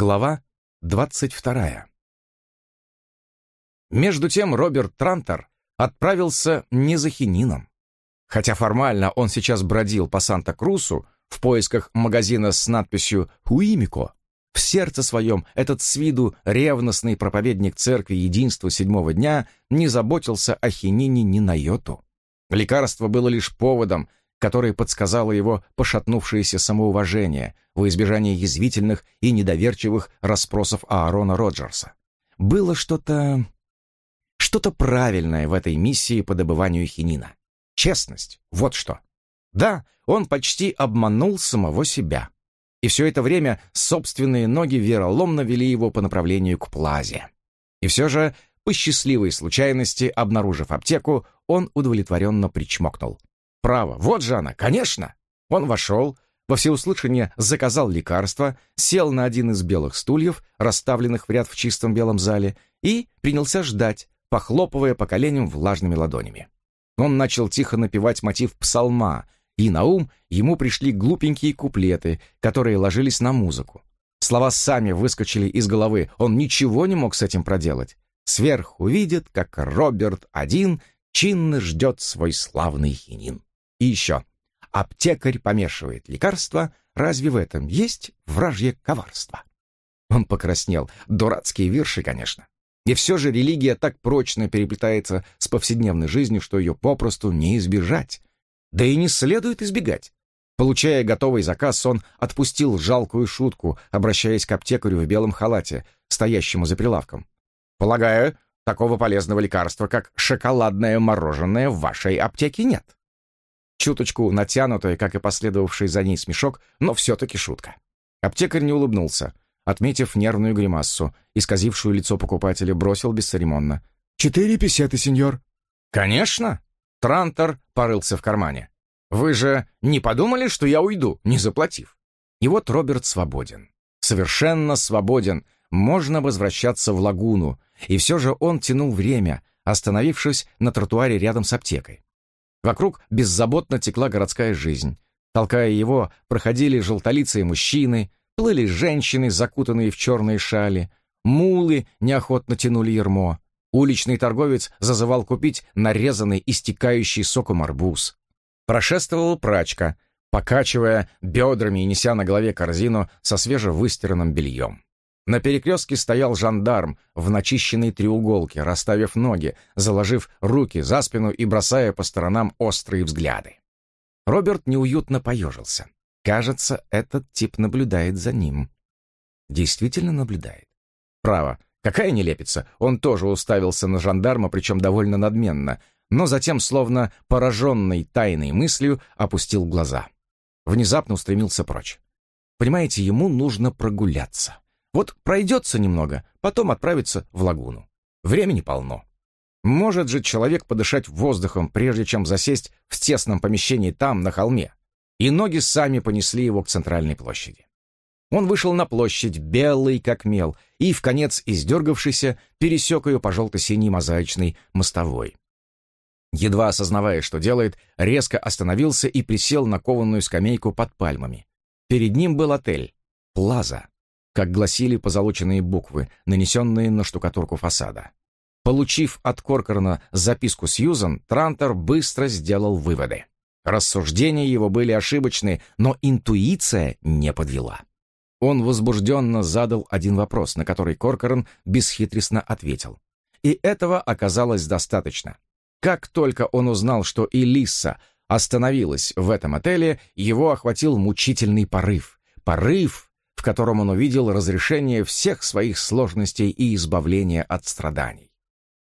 Глава 22. Между тем Роберт Трантер отправился не за хинином. Хотя формально он сейчас бродил по Санта-Крусу в поисках магазина с надписью «Хуимико», в сердце своем этот с виду ревностный проповедник церкви единства седьмого дня не заботился о хинине ни на йоту. Лекарство было лишь поводом, который подсказало его пошатнувшееся самоуважение во избежание язвительных и недоверчивых расспросов Аарона Роджерса. Было что-то... что-то правильное в этой миссии по добыванию хинина. Честность, вот что. Да, он почти обманул самого себя. И все это время собственные ноги вероломно вели его по направлению к плазе. И все же, по счастливой случайности, обнаружив аптеку, он удовлетворенно причмокнул. Право, вот же она, конечно. Он вошел, во всеуслышание заказал лекарство, сел на один из белых стульев, расставленных в ряд в чистом белом зале, и принялся ждать, похлопывая по коленям влажными ладонями. Он начал тихо напевать мотив псалма, и на ум ему пришли глупенькие куплеты, которые ложились на музыку. Слова сами выскочили из головы, он ничего не мог с этим проделать. Сверху видит, как Роберт один чинно ждет свой славный хинин. И еще. Аптекарь помешивает лекарства. Разве в этом есть вражье коварство? Он покраснел. Дурацкие вирши, конечно. И все же религия так прочно переплетается с повседневной жизнью, что ее попросту не избежать. Да и не следует избегать. Получая готовый заказ, он отпустил жалкую шутку, обращаясь к аптекарю в белом халате, стоящему за прилавком. «Полагаю, такого полезного лекарства, как шоколадное мороженое, в вашей аптеке нет?» Чуточку натянутая, как и последовавший за ней смешок, но все-таки шутка. Аптекарь не улыбнулся, отметив нервную гримассу, исказившую лицо покупателя, бросил бесцеремонно. «Четыре песеты, сеньор». «Конечно!» Трантор порылся в кармане. «Вы же не подумали, что я уйду, не заплатив?» И вот Роберт свободен. Совершенно свободен. Можно возвращаться в лагуну. И все же он тянул время, остановившись на тротуаре рядом с аптекой. Вокруг беззаботно текла городская жизнь. Толкая его, проходили желтолицые мужчины, плыли женщины, закутанные в черные шали, мулы неохотно тянули ермо. Уличный торговец зазывал купить нарезанный, истекающий соком арбуз. Прошествовала прачка, покачивая бедрами и неся на голове корзину со свежевыстиранным бельем. На перекрестке стоял жандарм в начищенной треуголке, расставив ноги, заложив руки за спину и бросая по сторонам острые взгляды. Роберт неуютно поежился. Кажется, этот тип наблюдает за ним. Действительно наблюдает. Право, какая нелепица. Он тоже уставился на жандарма, причем довольно надменно, но затем, словно пораженный тайной мыслью, опустил глаза. Внезапно устремился прочь. Понимаете, ему нужно прогуляться. Вот пройдется немного, потом отправится в лагуну. Времени полно. Может же человек подышать воздухом, прежде чем засесть в тесном помещении там, на холме. И ноги сами понесли его к центральной площади. Он вышел на площадь, белый как мел, и, в конец издергавшийся, пересек ее по желто-синей мозаичной мостовой. Едва осознавая, что делает, резко остановился и присел на кованую скамейку под пальмами. Перед ним был отель «Плаза» как гласили позолоченные буквы, нанесенные на штукатурку фасада. Получив от Коркорна записку Сьюзан, Трантер быстро сделал выводы. Рассуждения его были ошибочны, но интуиция не подвела. Он возбужденно задал один вопрос, на который Коркорн бесхитростно ответил. И этого оказалось достаточно. Как только он узнал, что Элисса остановилась в этом отеле, его охватил мучительный порыв. Порыв, котором он увидел разрешение всех своих сложностей и избавление от страданий.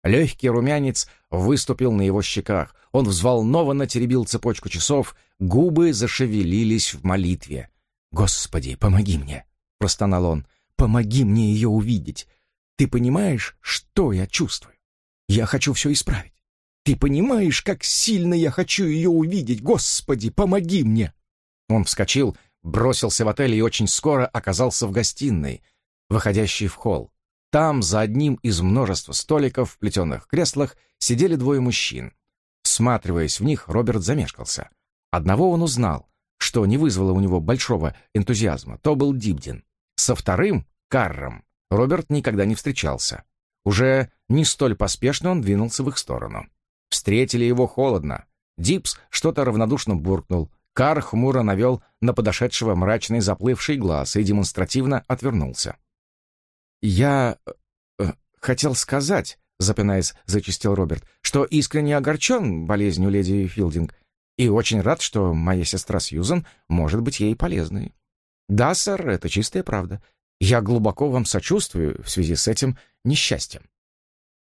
Легкий румянец выступил на его щеках, он взволнованно теребил цепочку часов, губы зашевелились в молитве. «Господи, помоги мне!» — простонал он. «Помоги мне ее увидеть! Ты понимаешь, что я чувствую? Я хочу все исправить. Ты понимаешь, как сильно я хочу ее увидеть? Господи, помоги мне!» Он вскочил бросился в отель и очень скоро оказался в гостиной, выходящей в холл. Там, за одним из множества столиков в плетеных креслах, сидели двое мужчин. Всматриваясь в них, Роберт замешкался. Одного он узнал, что не вызвало у него большого энтузиазма, то был Дибдин. Со вторым Карром Роберт никогда не встречался. Уже не столь поспешно он двинулся в их сторону. Встретили его холодно. Дипс что-то равнодушно буркнул. Кар хмуро навел на подошедшего мрачный заплывший глаз и демонстративно отвернулся. «Я э, хотел сказать», — запинаясь, зачистил Роберт, «что искренне огорчен болезнью леди Филдинг и очень рад, что моя сестра Сьюзан может быть ей полезной. Да, сэр, это чистая правда. Я глубоко вам сочувствую в связи с этим несчастьем».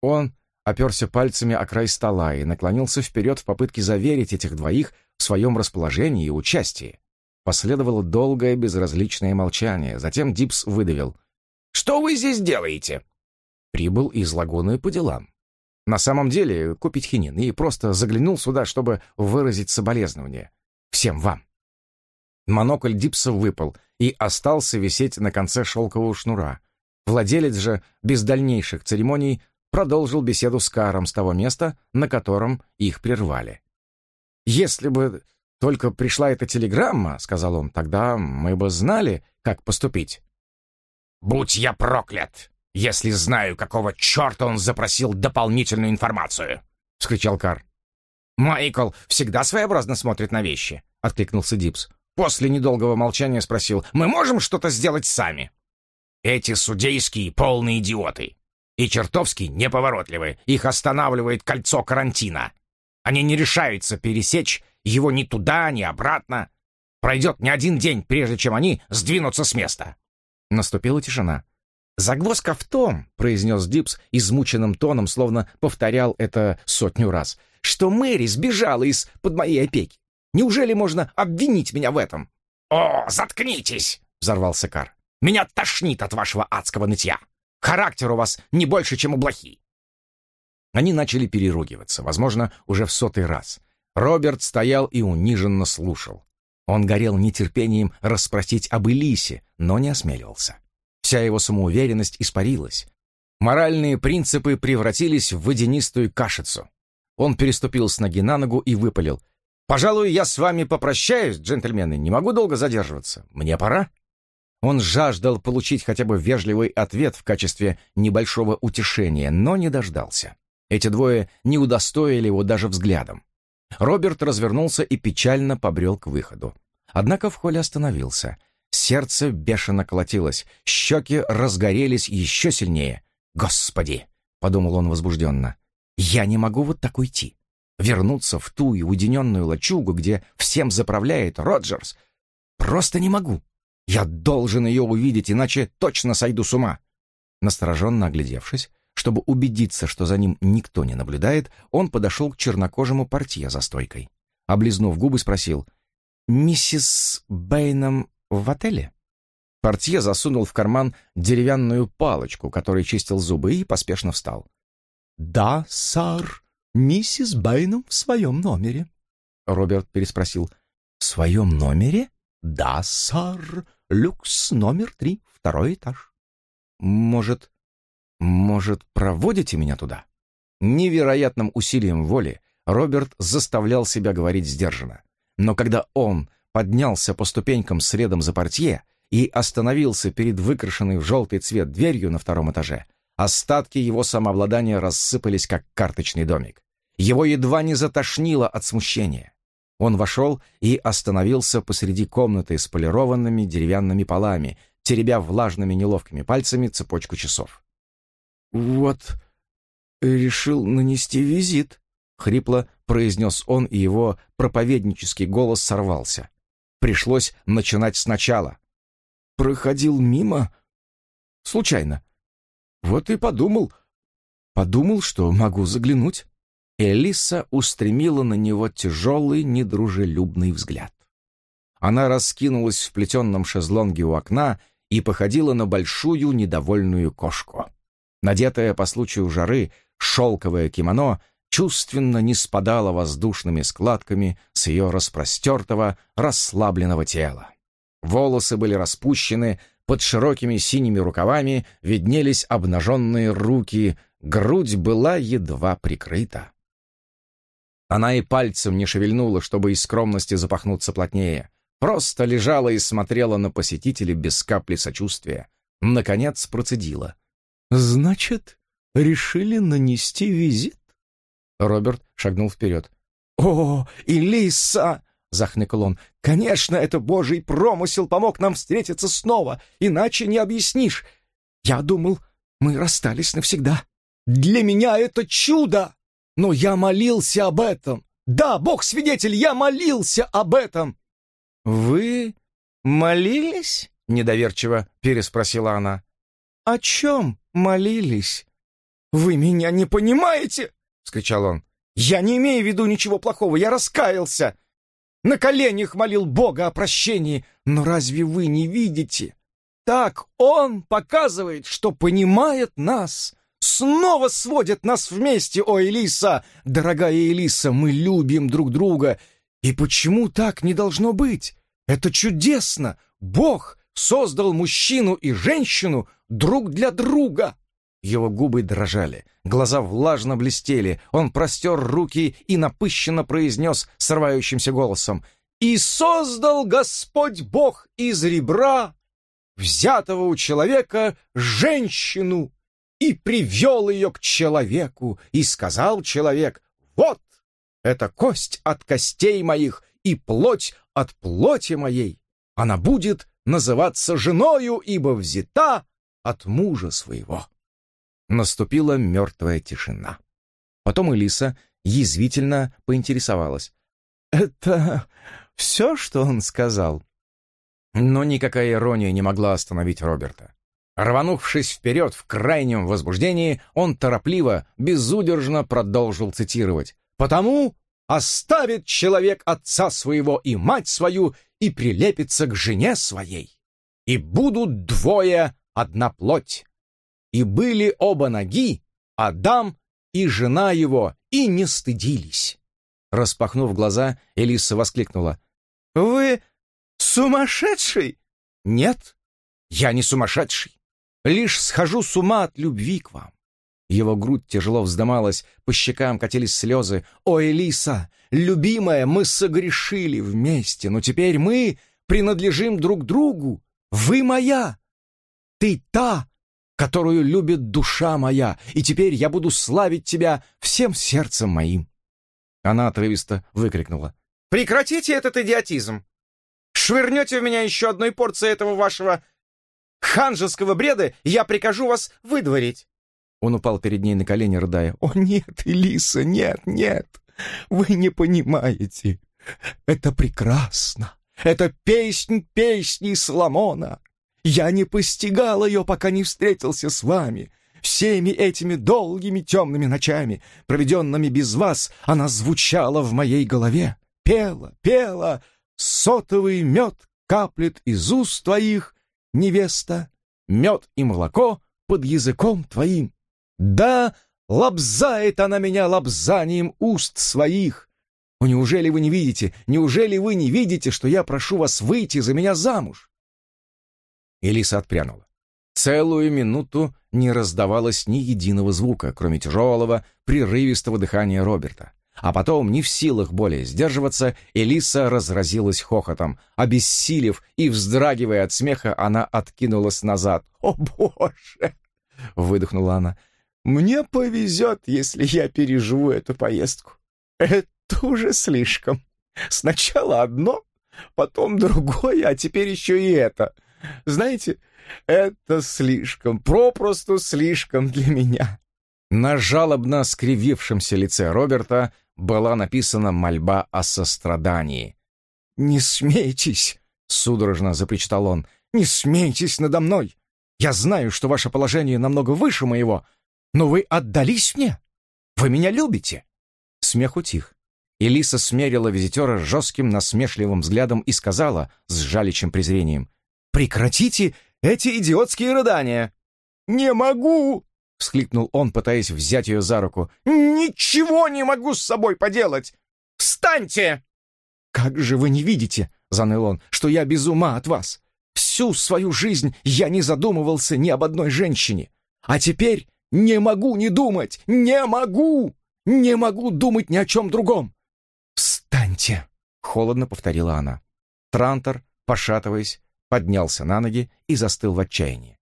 Он оперся пальцами о край стола и наклонился вперед в попытке заверить этих двоих в своем расположении и участии. Последовало долгое безразличное молчание. Затем Дипс выдавил. «Что вы здесь делаете?» Прибыл из лагуны по делам. На самом деле, купить хинин, и просто заглянул сюда, чтобы выразить соболезнование. Всем вам. Монокль Дипса выпал и остался висеть на конце шелкового шнура. Владелец же, без дальнейших церемоний, продолжил беседу с Каром с того места, на котором их прервали. «Если бы только пришла эта телеграмма, — сказал он, — тогда мы бы знали, как поступить». «Будь я проклят, если знаю, какого черта он запросил дополнительную информацию!» — вскричал Кар. «Майкл всегда своеобразно смотрит на вещи», — откликнулся Дипс. После недолгого молчания спросил, «Мы можем что-то сделать сами?» «Эти судейские полные идиоты и чертовски неповоротливы. Их останавливает кольцо карантина. Они не решаются пересечь его ни туда, ни обратно. Пройдет не один день, прежде чем они сдвинутся с места. Наступила тишина. «Загвоздка в том», — произнес Дипс измученным тоном, словно повторял это сотню раз, «что Мэри сбежала из-под моей опеки. Неужели можно обвинить меня в этом?» «О, заткнитесь!» — взорвался Кар. «Меня тошнит от вашего адского нытья. Характер у вас не больше, чем у блохи. Они начали переругиваться, возможно, уже в сотый раз. Роберт стоял и униженно слушал. Он горел нетерпением расспросить об Элисе, но не осмеливался. Вся его самоуверенность испарилась. Моральные принципы превратились в водянистую кашицу. Он переступил с ноги на ногу и выпалил. «Пожалуй, я с вами попрощаюсь, джентльмены, не могу долго задерживаться. Мне пора». Он жаждал получить хотя бы вежливый ответ в качестве небольшого утешения, но не дождался. Эти двое не удостоили его даже взглядом. Роберт развернулся и печально побрел к выходу. Однако в холле остановился. Сердце бешено колотилось, щеки разгорелись еще сильнее. «Господи!» — подумал он возбужденно. «Я не могу вот так уйти. Вернуться в ту и уединенную лачугу, где всем заправляет Роджерс. Просто не могу. Я должен ее увидеть, иначе точно сойду с ума. Настороженно оглядевшись, чтобы убедиться, что за ним никто не наблюдает, он подошел к чернокожему портье за стойкой. Облизнув губы, спросил, «Миссис Бэйном в отеле?» Портье засунул в карман деревянную палочку, которой чистил зубы, и поспешно встал. «Да, сэр, миссис Бэйном в своем номере». Роберт переспросил, «В своем номере?» «Да, сэр, люкс номер три, второй этаж». «Может, может, проводите меня туда?» Невероятным усилием воли Роберт заставлял себя говорить сдержанно. Но когда он поднялся по ступенькам следом за портье и остановился перед выкрашенной в желтый цвет дверью на втором этаже, остатки его самообладания рассыпались, как карточный домик. Его едва не затошнило от смущения. Он вошел и остановился посреди комнаты с полированными деревянными полами, теребя влажными неловкими пальцами цепочку часов. «Вот, решил нанести визит», — хрипло произнес он, и его проповеднический голос сорвался. Пришлось начинать сначала. «Проходил мимо? Случайно. Вот и подумал. Подумал, что могу заглянуть». Элиса устремила на него тяжелый, недружелюбный взгляд. Она раскинулась в плетенном шезлонге у окна и походила на большую недовольную кошку. Надетая по случаю жары шелковое кимоно чувственно не спадало воздушными складками с ее распростертого, расслабленного тела. Волосы были распущены, под широкими синими рукавами виднелись обнаженные руки, грудь была едва прикрыта. Она и пальцем не шевельнула, чтобы из скромности запахнуться плотнее. Просто лежала и смотрела на посетителей без капли сочувствия. Наконец процедила. «Значит, решили нанести визит?» Роберт шагнул вперед. «О, Элиса!» — захныкал он. «Конечно, это божий промысел помог нам встретиться снова, иначе не объяснишь. Я думал, мы расстались навсегда. Для меня это чудо! Но я молился об этом. Да, Бог свидетель, я молился об этом!» «Вы молились?» — недоверчиво переспросила она. «О чем молились?» «Вы меня не понимаете!» — скричал он. «Я не имею в виду ничего плохого, я раскаялся. На коленях молил Бога о прощении, но разве вы не видите? Так Он показывает, что понимает нас, снова сводит нас вместе, о Элиса! Дорогая Элиса, мы любим друг друга, и почему так не должно быть? Это чудесно! Бог создал мужчину и женщину друг для друга!» Его губы дрожали, глаза влажно блестели, он простер руки и напыщенно произнес срывающимся голосом «И создал Господь Бог из ребра, взятого у человека, женщину, и привел ее к человеку, и сказал человек, вот, это кость от костей моих и плоть от плоти моей. Она будет называться женою, ибо взята от мужа своего». Наступила мертвая тишина. Потом Элиса язвительно поинтересовалась. «Это все, что он сказал?» Но никакая ирония не могла остановить Роберта. Рванувшись вперед в крайнем возбуждении, он торопливо, безудержно продолжил цитировать. «Потому оставит человек отца своего и мать свою и прилепится к жене своей, и будут двое одна плоть. И были оба ноги, Адам и жена его, и не стыдились. Распахнув глаза, Элиса воскликнула. «Вы сумасшедший?» «Нет, я не сумасшедший. Лишь схожу с ума от любви к вам». Его грудь тяжело вздымалась, по щекам катились слезы. «О, Элиса, любимая, мы согрешили вместе, но теперь мы принадлежим друг другу. Вы моя, ты та, которую любит душа моя, и теперь я буду славить тебя всем сердцем моим». Она отрывисто выкрикнула. «Прекратите этот идиотизм! Швырнете в меня еще одной порцией этого вашего ханжеского бреда, и я прикажу вас выдворить!» Он упал перед ней на колени, рыдая. «О, нет, Элиса, нет, нет! Вы не понимаете! Это прекрасно! Это песнь песни Соломона! Я не постигал ее, пока не встретился с вами. Всеми этими долгими темными ночами, проведенными без вас, она звучала в моей голове. Пела, пела, сотовый мед каплет из уст твоих, невеста, мед и молоко под языком твоим. Да, лобзает она меня лобзанием уст своих. О, неужели вы не видите, неужели вы не видите, что я прошу вас выйти за меня замуж? Элиса отпрянула. Целую минуту не раздавалось ни единого звука, кроме тяжелого, прерывистого дыхания Роберта. А потом, не в силах более сдерживаться, Элиса разразилась хохотом. Обессилев и вздрагивая от смеха, она откинулась назад. «О, Боже!» — выдохнула она. «Мне повезет, если я переживу эту поездку. Это уже слишком. Сначала одно, потом другое, а теперь еще и это. Знаете, это слишком, попросту слишком для меня». На жалобно скривившемся лице Роберта была написана мольба о сострадании. «Не смейтесь!» — судорожно запричитал он. «Не смейтесь надо мной! Я знаю, что ваше положение намного выше моего, но вы отдались мне! Вы меня любите!» Смех утих. Элиса смерила визитера жестким насмешливым взглядом и сказала с жаличим презрением. Прекратите эти идиотские рыдания!» «Не могу!» — всхлипнул он, пытаясь взять ее за руку. «Ничего не могу с собой поделать! Встаньте!» «Как же вы не видите, — заныл он, — что я без ума от вас! Всю свою жизнь я не задумывался ни об одной женщине, а теперь не могу не думать, не могу, не могу думать ни о чем другом!» «Встаньте!» — холодно повторила она. Трантор, пошатываясь, поднялся на ноги и застыл в отчаянии.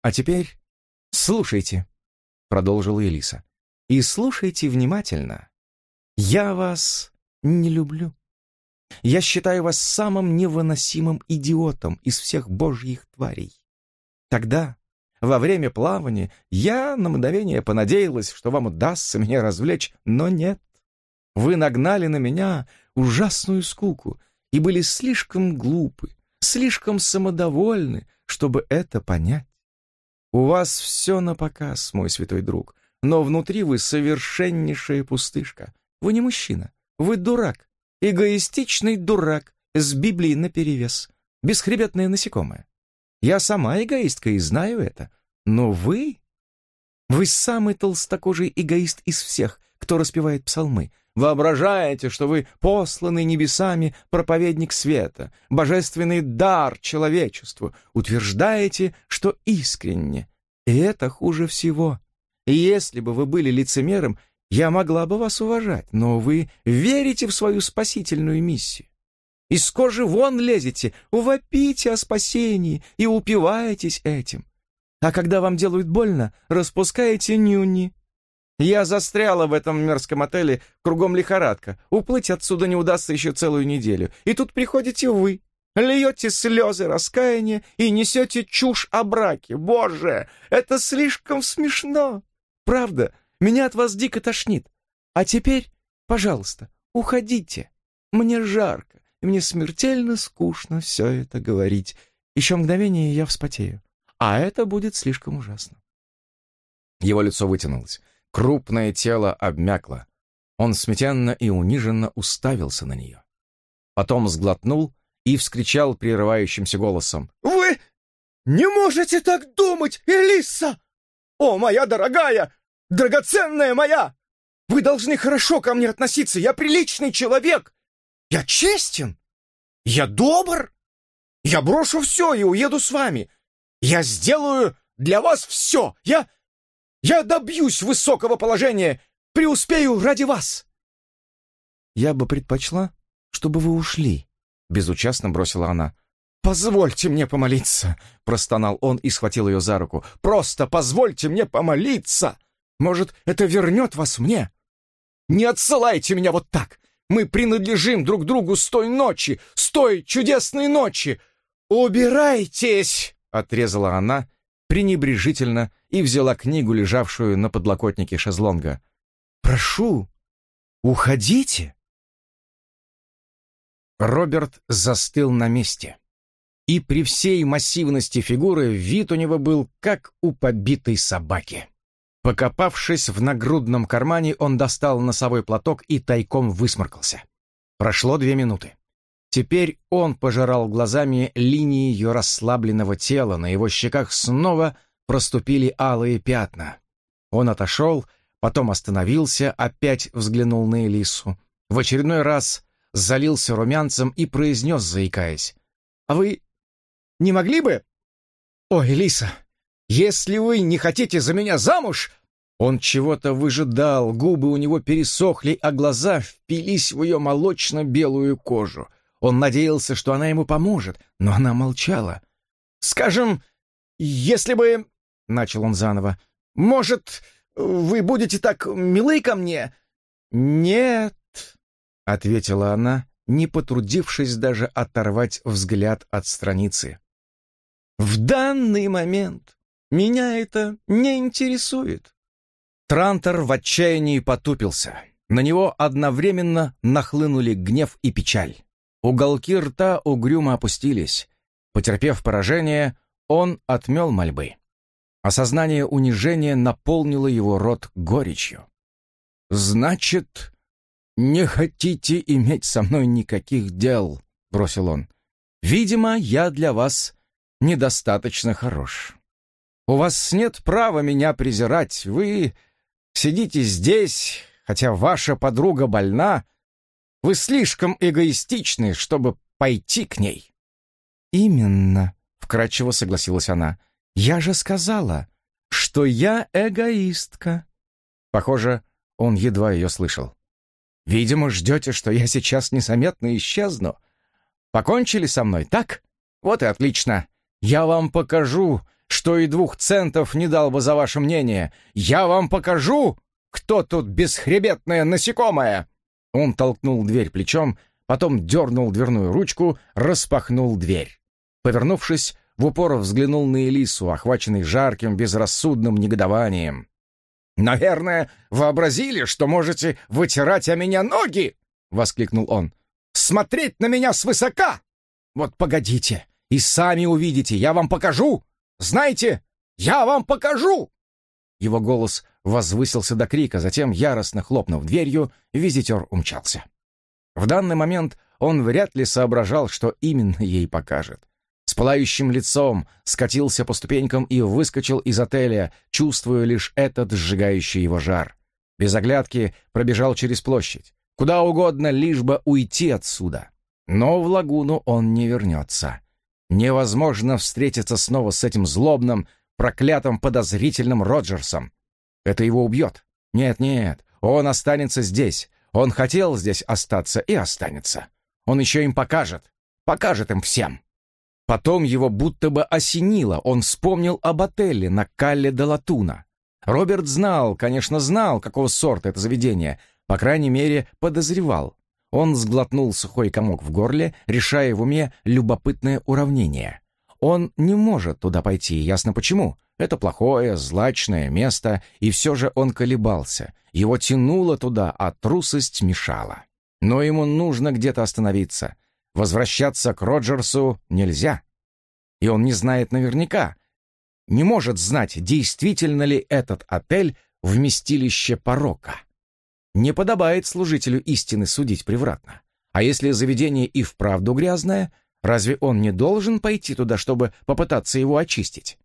А теперь слушайте, продолжила Элиса. И слушайте внимательно. Я вас не люблю. Я считаю вас самым невыносимым идиотом из всех божьих тварей. Тогда, во время плавания, я на мгновение понадеялась, что вам удастся меня развлечь, но нет. Вы нагнали на меня ужасную скуку и были слишком глупы, слишком самодовольны, чтобы это понять. У вас все на показ, мой святой друг, но внутри вы совершеннейшая пустышка. Вы не мужчина, вы дурак, эгоистичный дурак с Библией наперевес, бесхребетное насекомое. Я сама эгоистка и знаю это, но вы... Вы самый толстокожий эгоист из всех, кто распевает псалмы, Воображаете, что вы посланный небесами проповедник света, божественный дар человечеству, утверждаете, что искренне. И это хуже всего. И если бы вы были лицемером, я могла бы вас уважать, но вы верите в свою спасительную миссию. Из кожи вон лезете, увопите о спасении и упиваетесь этим. А когда вам делают больно, распускаете нюни, я застряла в этом мерзком отеле, кругом лихорадка. Уплыть отсюда не удастся еще целую неделю. И тут приходите вы, льете слезы раскаяния и несете чушь о браке. Боже, это слишком смешно. Правда, меня от вас дико тошнит. А теперь, пожалуйста, уходите. Мне жарко, и мне смертельно скучно все это говорить. Еще мгновение, и я вспотею. А это будет слишком ужасно. Его лицо вытянулось. Крупное тело обмякло. Он смятенно и униженно уставился на нее. Потом сглотнул и вскричал прерывающимся голосом. «Вы не можете так думать, Элиса! О, моя дорогая, драгоценная моя! Вы должны хорошо ко мне относиться, я приличный человек! Я честен! Я добр! Я брошу все и уеду с вами! Я сделаю для вас все! Я я добьюсь высокого положения, преуспею ради вас!» «Я бы предпочла, чтобы вы ушли», — безучастно бросила она. «Позвольте мне помолиться!» — простонал он и схватил ее за руку. «Просто позвольте мне помолиться! Может, это вернет вас мне? Не отсылайте меня вот так! Мы принадлежим друг другу с той ночи, с той чудесной ночи! Убирайтесь!» — отрезала она пренебрежительно и взяла книгу, лежавшую на подлокотнике шезлонга. «Прошу, уходите!» Роберт застыл на месте. И при всей массивности фигуры вид у него был как у побитой собаки. Покопавшись в нагрудном кармане, он достал носовой платок и тайком высморкался. Прошло две минуты. Теперь он пожирал глазами линии ее расслабленного тела, на его щеках снова проступили алые пятна. Он отошел, потом остановился, опять взглянул на Элису. В очередной раз залился румянцем и произнес, заикаясь. «А вы не могли бы...» «О, Элиса, если вы не хотите за меня замуж...» Он чего-то выжидал, губы у него пересохли, а глаза впились в ее молочно-белую кожу — он надеялся, что она ему поможет, но она молчала. «Скажем, если бы...» — начал он заново. «Может, вы будете так милы ко мне?» «Нет», — ответила она, не потрудившись даже оторвать взгляд от страницы. «В данный момент меня это не интересует». Трантор в отчаянии потупился. На него одновременно нахлынули гнев и печаль. Уголки рта угрюмо опустились. Потерпев поражение, он отмел мольбы. Осознание унижения наполнило его рот горечью. «Значит, не хотите иметь со мной никаких дел», — бросил он. «Видимо, я для вас недостаточно хорош. У вас нет права меня презирать. Вы сидите здесь, хотя ваша подруга больна, вы слишком эгоистичны, чтобы пойти к ней». «Именно», — вкратчиво согласилась она. «Я же сказала, что я эгоистка». Похоже, он едва ее слышал. «Видимо, ждете, что я сейчас незаметно исчезну. Покончили со мной, так? Вот и отлично. Я вам покажу, что и двух центов не дал бы за ваше мнение. Я вам покажу, кто тут бесхребетное насекомое!» Он толкнул дверь плечом, потом дернул дверную ручку, распахнул дверь. Повернувшись, в упор взглянул на Элису, охваченный жарким, безрассудным негодованием. «Наверное, вообразили, что можете вытирать о меня ноги!» — воскликнул он. «Смотреть на меня свысока! Вот погодите, и сами увидите, я вам покажу! Знаете, я вам покажу!» Его голос возвысился до крика, затем, яростно хлопнув дверью, визитер умчался. В данный момент он вряд ли соображал, что именно ей покажет. С пылающим лицом скатился по ступенькам и выскочил из отеля, чувствуя лишь этот сжигающий его жар. Без оглядки пробежал через площадь. Куда угодно, лишь бы уйти отсюда. Но в лагуну он не вернется. Невозможно встретиться снова с этим злобным, проклятым, подозрительным Роджерсом. Это его убьет. Нет-нет, он останется здесь. Он хотел здесь остаться и останется. Он еще им покажет. Покажет им всем. Потом его будто бы осенило. Он вспомнил об отеле на Калле де Латуна. Роберт знал, конечно, знал, какого сорта это заведение. По крайней мере, подозревал. Он сглотнул сухой комок в горле, решая в уме любопытное уравнение. Он не может туда пойти, ясно почему. Это плохое, злачное место, и все же он колебался. Его тянуло туда, а трусость мешала. Но ему нужно где-то остановиться. Возвращаться к Роджерсу нельзя. И он не знает наверняка. Не может знать, действительно ли этот отель вместилище порока. Не подобает служителю истины судить превратно. А если заведение и вправду грязное, разве он не должен пойти туда, чтобы попытаться его очистить?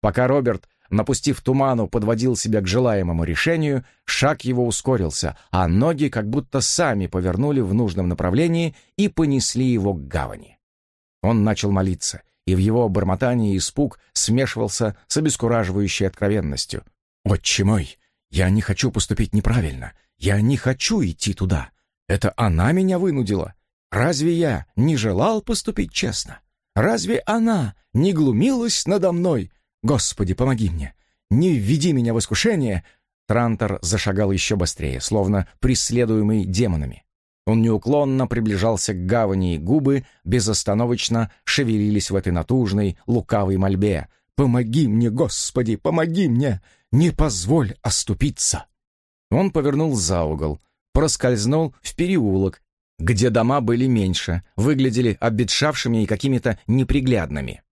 Пока Роберт, напустив туману, подводил себя к желаемому решению, шаг его ускорился, а ноги как будто сами повернули в нужном направлении и понесли его к гавани. Он начал молиться, и в его бормотании испуг смешивался с обескураживающей откровенностью. «Отче мой, я не хочу поступить неправильно. Я не хочу идти туда. Это она меня вынудила. Разве я не желал поступить честно? Разве она не глумилась надо мной, Господи, помоги мне! Не введи меня в искушение!» Трантор зашагал еще быстрее, словно преследуемый демонами. Он неуклонно приближался к гавани, и губы безостановочно шевелились в этой натужной, лукавой мольбе. «Помоги мне, Господи, помоги мне! Не позволь оступиться!» Он повернул за угол, проскользнул в переулок, где дома были меньше, выглядели обветшавшими и какими-то неприглядными.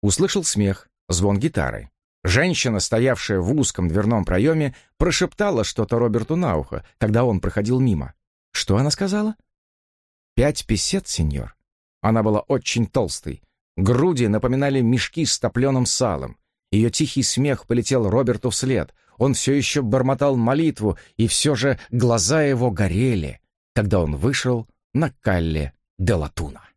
Услышал смех, звон гитары. Женщина, стоявшая в узком дверном проеме, прошептала что-то Роберту на ухо, когда он проходил мимо. Что она сказала? «Пять песет, сеньор». Она была очень толстой. Груди напоминали мешки с топленым салом. Ее тихий смех полетел Роберту вслед. Он все еще бормотал молитву, и все же глаза его горели, когда он вышел на Калле де Латуна.